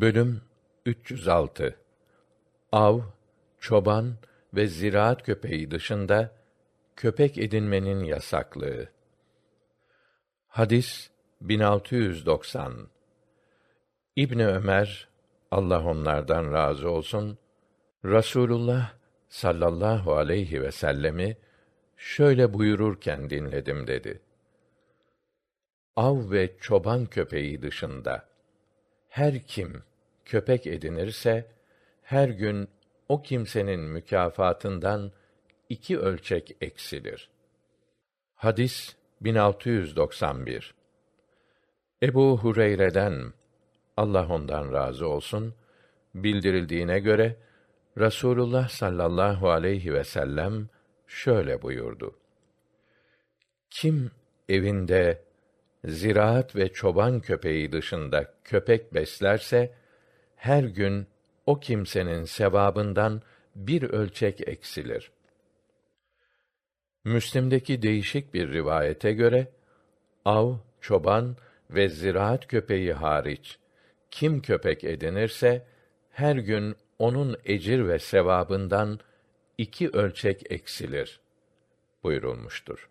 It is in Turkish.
Bölüm 306 Av, çoban ve ziraat köpeği dışında köpek edinmenin yasaklığı. Hadis 1690 İbn Ömer Allah onlardan razı olsun Rasulullah sallallahu aleyhi ve sellemi şöyle buyururken dinledim dedi. Av ve çoban köpeği dışında her kim köpek edinirse her gün o kimsenin mükafatından iki ölçek eksilir. Hadis 1691 Ebu Hureyre'den Allah ondan razı olsun bildirildiğine göre Rasulullah sallallahu aleyhi ve sellem şöyle buyurdu. Kim evinde ziraat ve çoban köpeği dışında köpek beslerse her gün o kimsenin sevabından bir ölçek eksilir. Müslim'deki değişik bir rivayete göre av, çoban ve ziraat köpeği hariç kim köpek edinirse her gün onun ecir ve sevabından iki ölçek eksilir buyurulmuştur.